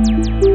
Música